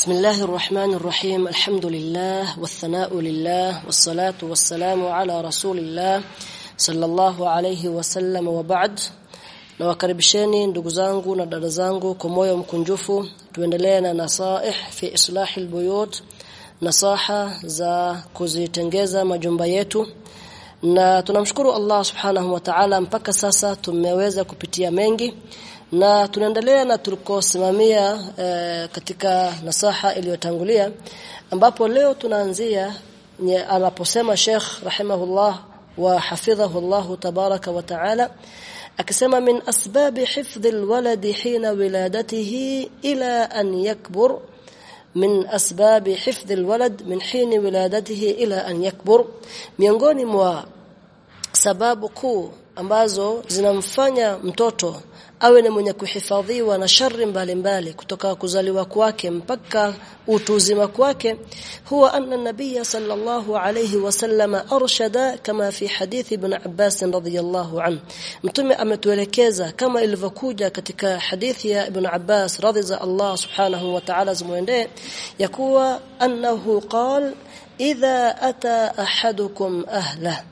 بسم الله الرحمن الرحيم الحمد لله والثناء لله والصلاة والسلام على رسول الله صلى الله عليه وسلم وبعد na wakaribisheni ndugu zangu na dada zangu kwa moyo mkunjufu tuendelee na nasaih fi islahi albuyut nasaha za kuzitengeza majumba yetu na tunamshukuru Allah subhanahu wa ta'ala mpaka sasa tumeweza kupitia mengi na tunaendelea na tulikosimamia e, katika nasaha iliyotangulia ambapo leo tunaanzia anaposema Sheikh rahimahullah wa hafidhahu Allah tabaraka wa ta'ala akisema min asbab hifdh alwalad hina wiladatihi ila an yakbur min asbab hifdh alwalad min hin wiladatihi ila an yakbur. Miongoni mwa sababu kuu ambazo zinamfanya mtoto awe ni mwenye kuhifadhiwa na shari mbalimbali kutoka kuzaliwa kwake mpaka utu uzima kwake huwa anna nabiyya sallallahu alayhi wasallam arshada kama fi hadithi ibn Abbas radhiyallahu an mtume ametuelekeza kama ilivyokuja katika hadithi ya ibn Abbas radhiya Allah subhanahu wa ta'ala zumuendee ya kuwa annahu qal idha ata ahadukum ahla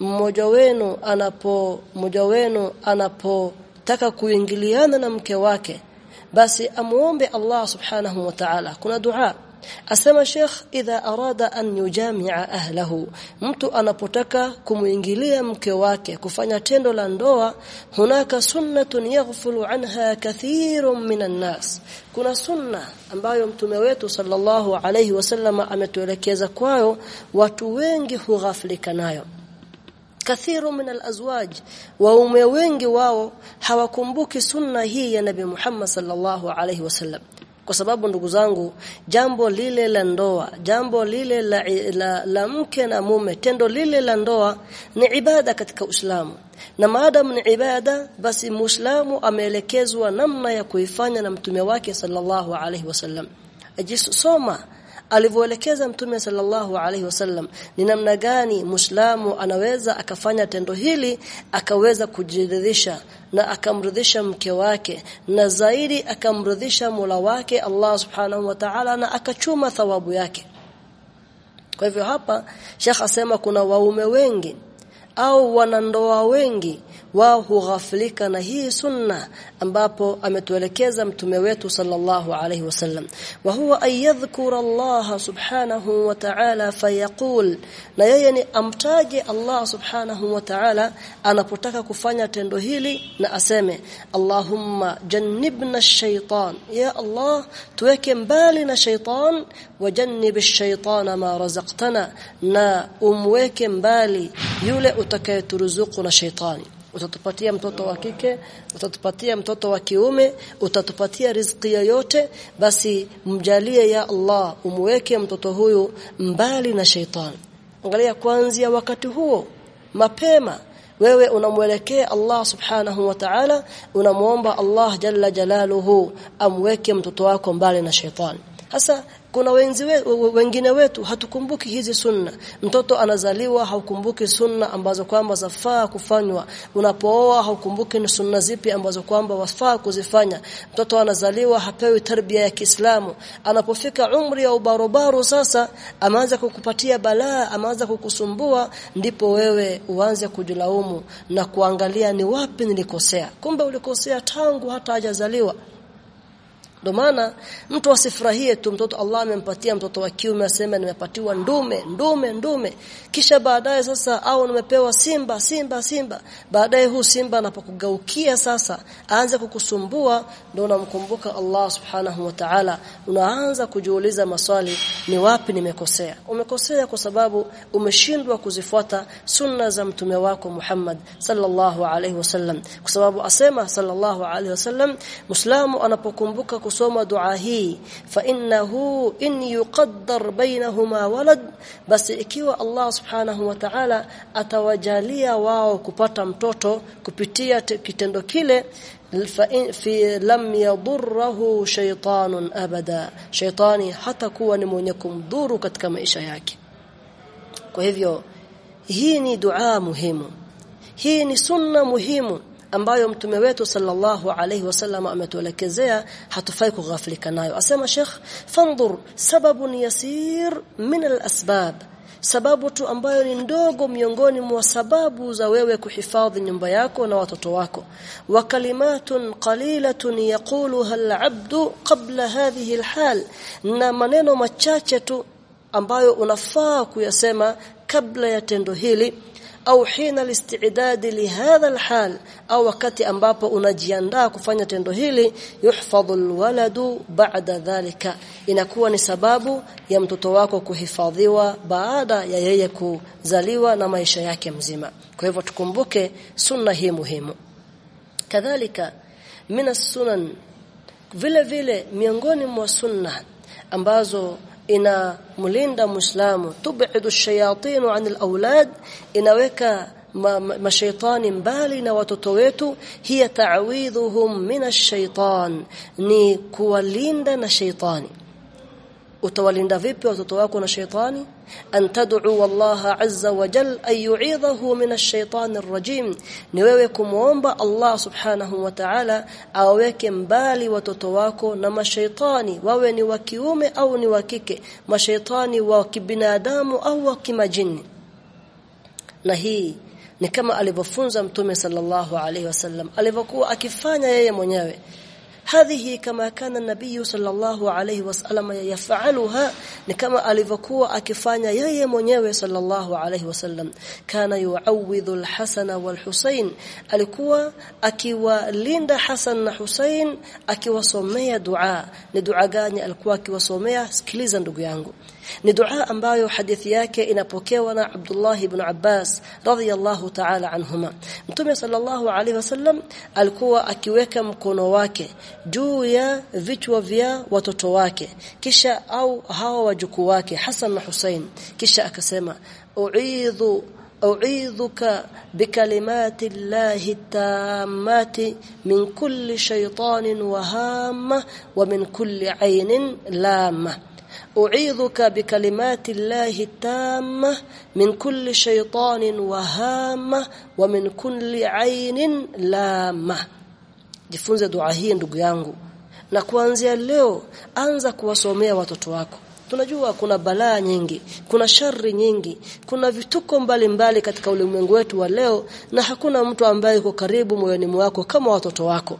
mmoja wenu anapo mmoja wenu anapotaka kuingiliana na mke wake basi amuombe Allah subhanahu wa ta'ala. Kuna dua. Asema Sheikh idha arada an yujami'a ahlahu. Mtu anapotaka kumuingilia mke wake kufanya tendo la ndoa hunaka sunnatun yaghfulu anha kathirun minan nas. Kuna sunna ambayo mtume wetu sallallahu alayhi wasallam ametuelekeza kwayo watu wengi hughaflika nayo kathiru min alazwaj. Waume wengi wao hawakumbuki sunna hii ya nabi Muhammad sallallahu alaihi wasallam kwa sababu ndugu zangu jambo lile la ndoa jambo lile la, la, la mke na mume tendo lile la ndoa ni ibada katika Uislamu. Na maadamu ni ibada basi muislamu ameelekezwa namna ya kuifanya na mtume wake sallallahu alaihi wasallam ajisoma alivyoelekeza mtume sallallahu alaihi wasallam ni namna gani muislamu anaweza akafanya tendo hili akaweza kujiridhisha na akamridhisha mke wake na zaidi akamridhisha Mola wake Allah subhanahu wa ta'ala na akachuma thawabu yake? Kwa hivyo hapa Sheikh asema kuna waume wengi au wanandoa wengi wao hughafilika na hii sunna ambapo ametuelekeza mtume wetu sallallahu alayhi wasallam. Wa huwa ayadhkura Allah subhanahu wa ta'ala fayaqul na yeye ni amtaje Allah subhanahu wa ta'ala anapotaka kufanya tendo hili na aseme Allahumma jannibna ash-shaytan ya Allah tuweke mbali na shaytan wajannib ash-shaytana ma razaqtana na umweke mbali yule utakayeturuzuku na shaytani utatupatia mtoto wa kike utatupatia mtoto wa kiume utatupatia riziki yoyote basi mjalie ya Allah umweke mtoto huyu mbali na sheitani angalia kuanzia wakati huo mapema wewe unamwelekea Allah subhanahu wa ta'ala unamuomba Allah jalla jalaluhu amweke mtoto wako mbali na shetani hasa kuna wenzi we, wengine wetu hatukumbuki hizi sunna. Mtoto anazaliwa haukumbuki sunna ambazo kwamba zafaa kufanywa. Unapooa haukumbuki ni sunna zipi ambazo kwamba wafaa kuzifanya. Mtoto anazaliwa hapewi tarbia ya Kiislamu. Anapofika umri ya ubarobaro sasa ameanza kukupatia balaa ameanza kukusumbua ndipo wewe uanze kujilaumu na kuangalia ni wapi nilikosea. Kumbe ulikosea tangu hata hajazaliwa ndio maana mtu asifurahie tu mtoto Allah amempatia mtoto wa kiume aseme nimepatiwa ndume ndume ndume. Kisha baadaye sasa au nimepewa simba simba simba. Baadaye huu simba anapokugaukia sasa aanze kukusumbua ndio unamkumbuka Allah subhanahu wa ta'ala. Unaanza kujiuliza maswali ni wapi nimekosea? Umekosea kwa sababu umeshindwa kuzifuata sunna za mtume wako Muhammad sallallahu alaihi wasallam. Kwa sababu asema sallallahu alaihi wasallam muislamu anapokumbuka kusoma dua hii fa innahu in yuqaddar bainahuma walad basi ikiwa Allah subhanahu wa ta'ala atawajalia wao kupata mtoto kupitia kitendo kile fi lam yadurruhu shaytanun abada. Shaytani hata kuwa ni mwenye kumdhuru katika maisha yake. Kwa hivyo hii ni dua muhimu. Hii ni sunna muhimu ambayo mtume wetu sallallahu alayhi wasallam ametuelekezea hatufai kughaflika nayo. Asema Sheikh fanzur sababun yasir min al-asbab. Sababu tu ambayo ni ndogo miongoni mwa sababu za wewe kuhifadhi nyumba yako na watoto wako. Wa kalimatun qalilatun yaquluha al-abdu qabla hadhihi al-hal. Na maneno machache tu ambayo unafaa kuyasema kabla ya tendo hili au hina listi'dad lihadha alhal au wakati ambapo unajiandaa kufanya tendo hili yuhfadhu alwaladu ba'da dhalika. Inakuwa ni sababu ya mtoto wako kuhifadhiwa baada ya yeye kuzaliwa na maisha yake mzima. Kwa hivyo tukumbuke sunna hii muhimu. Kadhalika mina sunan vile vile miongoni mwa sunna ambazo ina mlinda muislamu tub'idu ash-shayatin 'an al-awlad inaweka mashaitani mbali na watoto wetu hiya ta'widhuhum min ash-shaytan ni kuwalinda na shaitani utawalinda vipi watoto wako na shaitani an tad'u wallaha azza wa jal ay yu'idhahu min ash-shaytan ar-rajim. Ni wewe kumuomba Allah subhanahu wa ta'ala aweke mbali watoto wako na mashaitani wawe ni wa kiume au ni wa kike mashaitani wa kibinadamu au wa kimajini. Na hii ni kama alivyofunza mtume sallallahu alaihi wasallam alivyokuwa akifanya yeye mwenyewe hadhihi kama kana nabii sallallahu alayhi wasallam yafaluha ni kama alivyokuwa akifanya yeye mwenyewe sallallahu alayhi wasallam kana yuawidhu al-Hasan wal-Husayn alikuwa akiwalinda Hasan na Husayn akiwasomea dua. Ni dua gani alikuwa akiwasomea? Sikiliza ndugu yangu. Ni dua ambayo hadithi yake inapokewa na Abdullah ibn Abbas radhiyallahu ta'ala anhuma Mtume sallallahu alaihi wasallam alikuwa akiweka mkono wake juu ya vichwa vya watoto wake kisha au hawa wajukuu wake Hassan na Hussein kisha akasema uidhu أعيذك بكلمات الله التامات من كل شيطان وهامة ومن كل عين لامة u'idhuka bikalimati llahi tamma min كل شيطان wahama wa min عين ainin lama jifunze dua hii ndugu yangu. Na kuanzia leo anza kuwasomea watoto wako. Tunajua kuna balaa nyingi kuna shari nyingi kuna vituko mbalimbali mbali katika ulimwengu wetu wa leo na hakuna mtu ambaye yuko karibu moyoni mwako kama watoto wako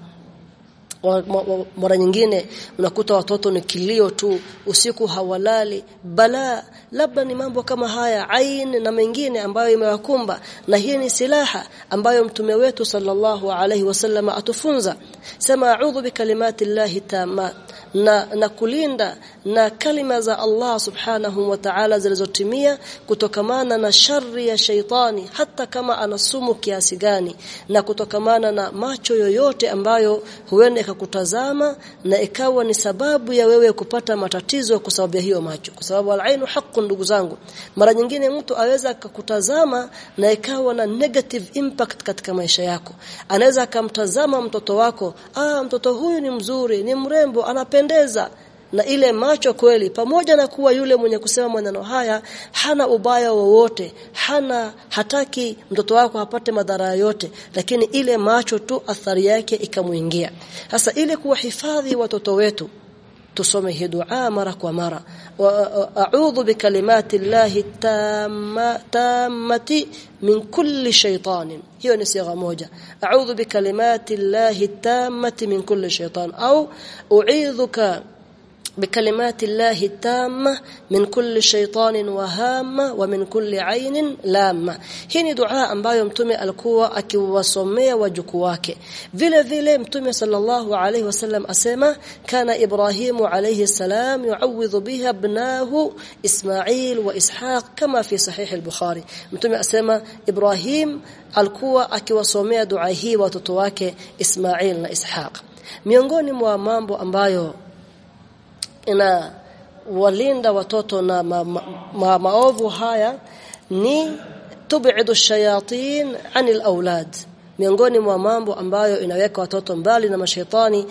mara nyingine unakuta watoto ni kilio tu usiku hawalali bala labda ni mambo kama haya ain na mengine ambayo imewakumba. Na hii ni silaha ambayo mtume wetu sallallahu alaihi wasallam atufunza. Sema a'udhu bikalimati llahi tammat na, na kulinda na kalima za Allah subhanahu wa ta'ala zilizotimia kutokamana na shari ya shaitani hata kama anasumu kiasi gani na kutokamana na macho yoyote ambayo huenda ikakutazama na ikawa ni sababu ya wewe kupata matatizo kwa sababu ya hiyo macho. Kwa sababu al-ainu haqqun ndugu zangu mara nyingine mtu aweza akakutazama na ikawa na negative impact katika maisha yako. Anaweza akamtazama mtoto wako ah mtoto huyu ni mzuri ni mrembo anapendeza na ile macho kweli pamoja na kuwa yule mwenye kusema maneno haya hana ubaya wowote hana hataki mtoto wako apate madhara yote lakini ile macho tu athari yake ikamuingia sasa ile kuwahifadhi watoto wetu tusome hii dua mara kwa mara a'udhu bikalimati llahi tammati min kulli shaytanin hiyo ni sigha moja a'udhu bikalimati llahi tammati min kulli shaytan au u'idhuka بكلمات الله التامة من كل شيطان وهامة ومن كل عين لامة hii ni dua ambayo mtume alikuwa akiwasomea wajukuu wake vile vile mtume sallallahu alayhi wasallam asema kana ibrahimu alayhi salam yu'awidhu biha ibnahu ismail wa ishaq kama fi sahih al-bukhari mtume asema ibrahim alikuwa akiwasomea dua hii watoto wake ismail na ishaq miongoni mwa mambo ambayo ina walinda watoto na ma, ma, ma, maovu haya ni tub'idu shayatin 'anil awlad. Miongoni mwa mambo ambayo inaweka watoto mbali na mashaitani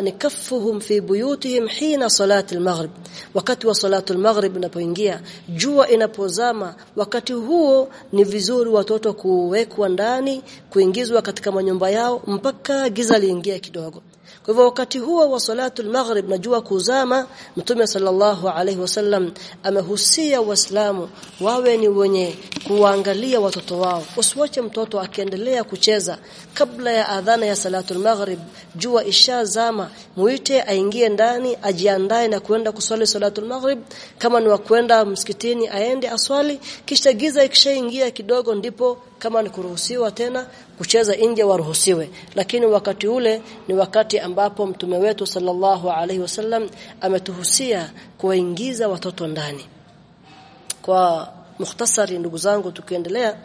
ni kafuhum fi buyutihim hina salati al-maghrib. Wakati wa salatu al-maghrib inapoingia jua inapozama wakati huo ni vizuri watoto kuwekwa ndani kuingizwa katika manyumba yao mpaka giza liingie kidogo kwa hivyo wakati huo wa salatu al-maghrib na jua kuzama mtume sallallahu alaihi wasallam amehusia waislamu wawe ni wenye kuangalia watoto wao. Usiwache mtoto akiendelea kucheza kabla ya adhana ya salatu al-maghrib jua ishazama muite aingie ndani ajiandae na kwenda kuswali salatu al-maghrib kama ni wa kwenda msikitini aende aswali kisha giza ikishaingia kidogo ndipo kama ni kuruhusiwa tena kucheza nje waruhusiwe. Lakini wakati ule ni wakati ambapo mtume wetu sallallahu alaihi wasallam ametuhusia kuwaingiza watoto ndani. Kwa mukhtasari ndugu zangu tukiendelea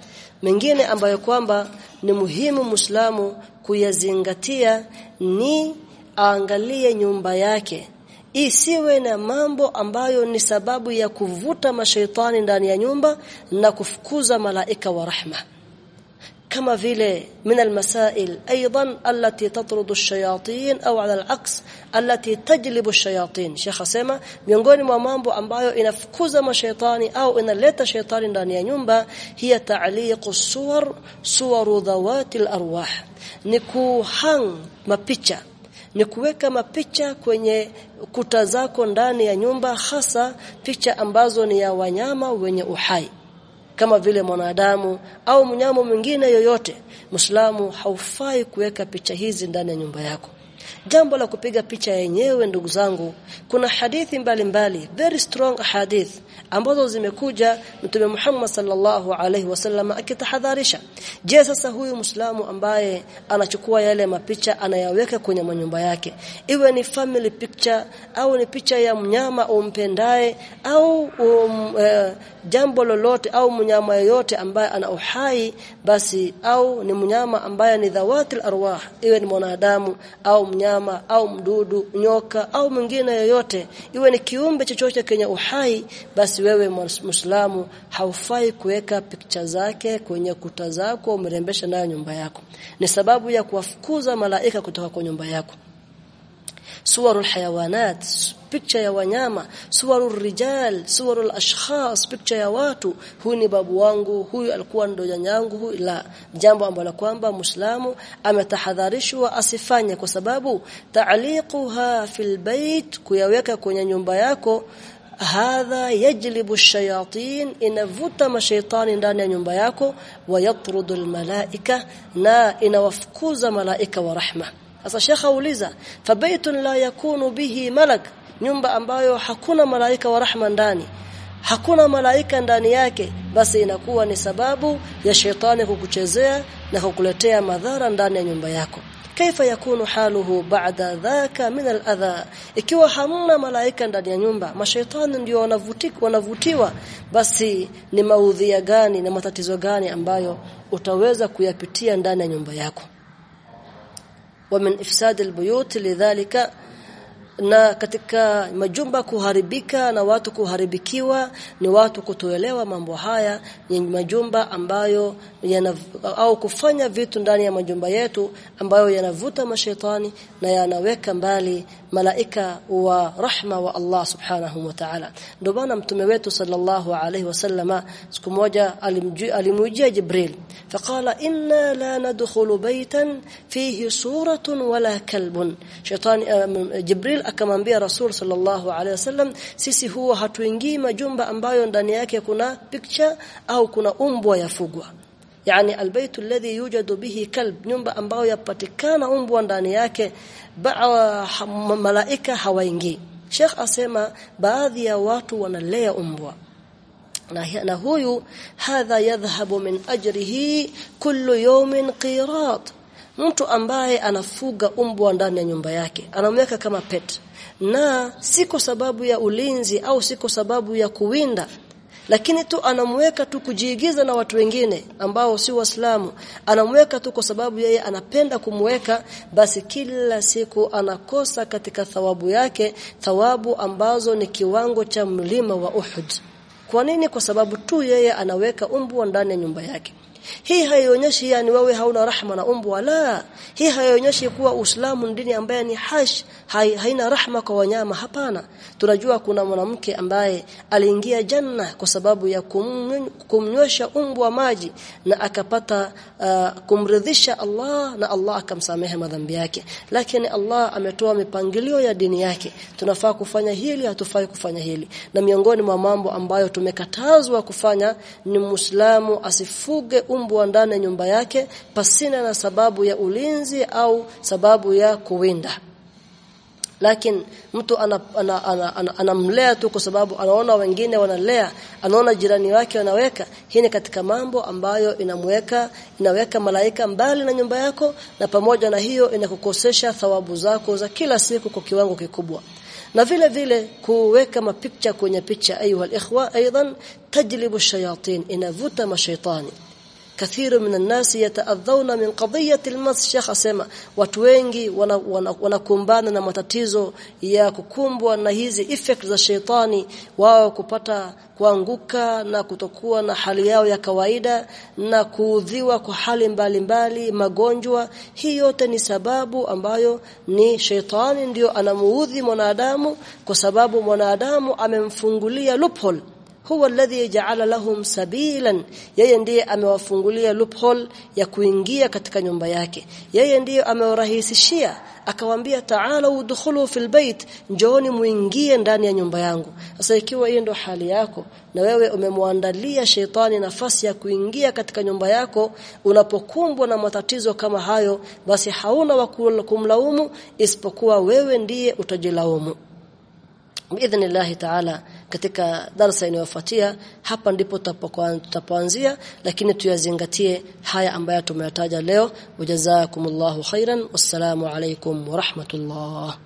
mengine ambayo kwamba ni muhimu Muislamu kuyazingatia ni aangalie nyumba yake. Isiwe na mambo ambayo ni sababu ya kuvuta mashaitani ndani ya nyumba na kufukuza malaika wa rahma kama vile min almasail aidan allati tatrudu ash-shayatin au ala al-aks allati tajlibu ash-shayatin shekh asema miongoni mwa mambo ambayo inafukuza mashaitani au inaleta shaitani ndani ya nyumba hiya ta'liqu suwar suwaru dhawati al-arwah ni mapicha. ni kuweka mapicha kwenye kuta zako ndani ya nyumba hasa picha ambazo ni ya wanyama wenye uhai kama vile mwanadamu au mnyama mwingine yoyote Muislamu haufai kuweka picha hizi ndani ya nyumba yako jambo la kupiga picha yenyewe ndugu zangu kuna hadithi mbalimbali mbali, very strong hadith ambazo zimekuja mtume Muhammad sallallahu alaihi wasallam akitahadharisha. Je sasa huyu Muislamu ambaye anachukua yale mapicha anayaweka kwenye manyumba yake iwe ni family picture au ni picha ya mnyama umpendaye au um, uh, jambo lolote au mnyama yoyote ambaye ana uhai basi au ni mnyama ambaye ni dhawatil arwah iwe ni mwanadamu au mnyama au mdudu nyoka au mwingine yoyote iwe ni kiumbe chochote kenye uhai basi wewe muislamu haufai kuweka picha zake kwenye kuta zako umerembesha nayo nyumba yako. Ni sababu ya kuwafukuza malaika kutoka kwa nyumba yako suwarul hayawanat picha ya wanyama. Suwarul rijal suwarul ashkhas picha ya watu. Huyu ni babu wangu huyu alikuwa ndo yanyangu huyu la. Jambo ambalo kwamba muislamu ametahadharishwa asifanye kwa sababu ta'liquha fil bait kuyaweka kwenye nyumba yako. Hadha yajlibu shayatin inavuta mashaitani ndani ya nyumba yako. Wayatrudu almalaika na inawafukuza malaika wa rahma sasa shekha uliza fabaitun la yakunu bihi malak nyumba ambayo hakuna malaika wa rahma ndani hakuna malaika ndani yake basi inakuwa ni sababu ya shetani kukuchezea na kukuletea madhara ndani ya nyumba yako. Kaifa yakunu haluhu ba'da dhaka min al-adha ikiwa hamna malaika ndani ya nyumba mashaitani ndio wanavutiwa wanavutiwa basi ni maudhia gani na matatizo gani ambayo utaweza kuyapitia ndani ya nyumba yako wa min ifsad al-buyut lidhalika na katika majumba kuharibika na watu kuharibikiwa ni watu kutoelewa mambo haya yenye majumba ambayo yana au kufanya vitu ndani ya majumba yetu ambayo yanavuta mashaitani na yanaweka mbali malaika wa rahma wa Allah subhanahu wa ta'ala. Ndio maana mtume wetu sallallahu alaihi wasallama siku moja alimujia Jibril faqala inna la nadkhulu baytan fihi suratun wala kalbun shaitani Jibril akamwambia Rasul sallallahu alaihi wasallam sisi huwa hatuingii majumba ambayo ndani yake kuna picture au kuna umbwa yafugwa yani albaytu alladhi yujadu bihi kalb nyumba ambayo yapatikana umbwa ndani yake malaika hawaingii Sheikh asema baadhi ya watu wanalea umbwa na, na huyu hadha yadhhabu min ajrihi kullu yawmin qirat. Mtu ambaye anafuga umbwa ndani ya nyumba yake anamweka kama pet. Na siko sababu ya ulinzi au siko sababu ya kuwinda lakini tu anamweka tu kujiigiza na watu wengine ambao si waislamu. Anamweka tu kwa sababu yeye anapenda kumweka basi kila siku anakosa katika thawabu yake thawabu ambazo ni kiwango cha mlima wa Uhud kwa nini? Kwa sababu tu yeye anaweka umbwa ndani ya nyumba yake hii haionyeshi yani wewe hauna rahma na umbu wala. Hii haionyeshi kuwa Uislamu ni dini ambaye ni hash hai, haina rahma kwa wanyama. Hapana. Tunajua kuna mwanamke ambaye aliingia janna kwa sababu ya kumnywesha umbu wa maji na akapata uh, kumridhisha Allah na Allah akamsamehe madhambi yake. Lakini Allah ametoa mipangilio ya dini yake. Tunafaa kufanya hili hatufai kufanya hili. Na miongoni mwa mambo ambayo tumekatazwa kufanya ni Muislamu asifuge umbu wa ndani nyumba yake pasina na sababu ya ulinzi au sababu ya kuwinda. Lakini mtu anamlea ana, ana, ana, ana tu kwa sababu anaona wengine wanalea anaona jirani wake wanaweka. Hii ni katika mambo ambayo inamweka inaweka malaika mbali na nyumba yako na pamoja na hiyo inakukosesha thawabu zako za kila siku kwa kiwango kikubwa. Na vile vile kuweka mapicha kwenye picha ayuha ikhwa aidan tajlibu shayatin inavuta mashaitani kathiru minan nasi yataadhauna min qadiyati almas shekh asema watu wengi wanakumbana wana, wana na matatizo ya kukumbwa na hizi effect za sheitani wao kupata kuanguka na kutokuwa na hali yao ya kawaida na kuudhiwa kwa hali mbalimbali mbali, magonjwa. Hii yote ni sababu ambayo ni sheitani ndio anamuudhi mwanadamu kwa sababu mwanadamu amemfungulia loophole huwa alladhi ja'ala lahum sabilan. Yeye ndiye amewafungulia loophole ya kuingia katika nyumba yake. Yeye ndiye amewarahisishia akawambia taala udkhulu fil bait njooni muingie ndani ya nyumba yangu. Sasa ikiwa hiyo ndo hali yako na wewe umemwandalia shetani nafasi ya kuingia katika nyumba yako unapokumbwa na matatizo kama hayo basi hauna wa kumlaumu isipokuwa wewe ndiye utajilaumu biidhnillah taala katika darasa inayofuatia hapa ndipo tutapoanzia lakini tuyazingatie haya ambayo tumeyataja leo. Wajazakumullahu khairan wassalamu alaikum wa rahmatullah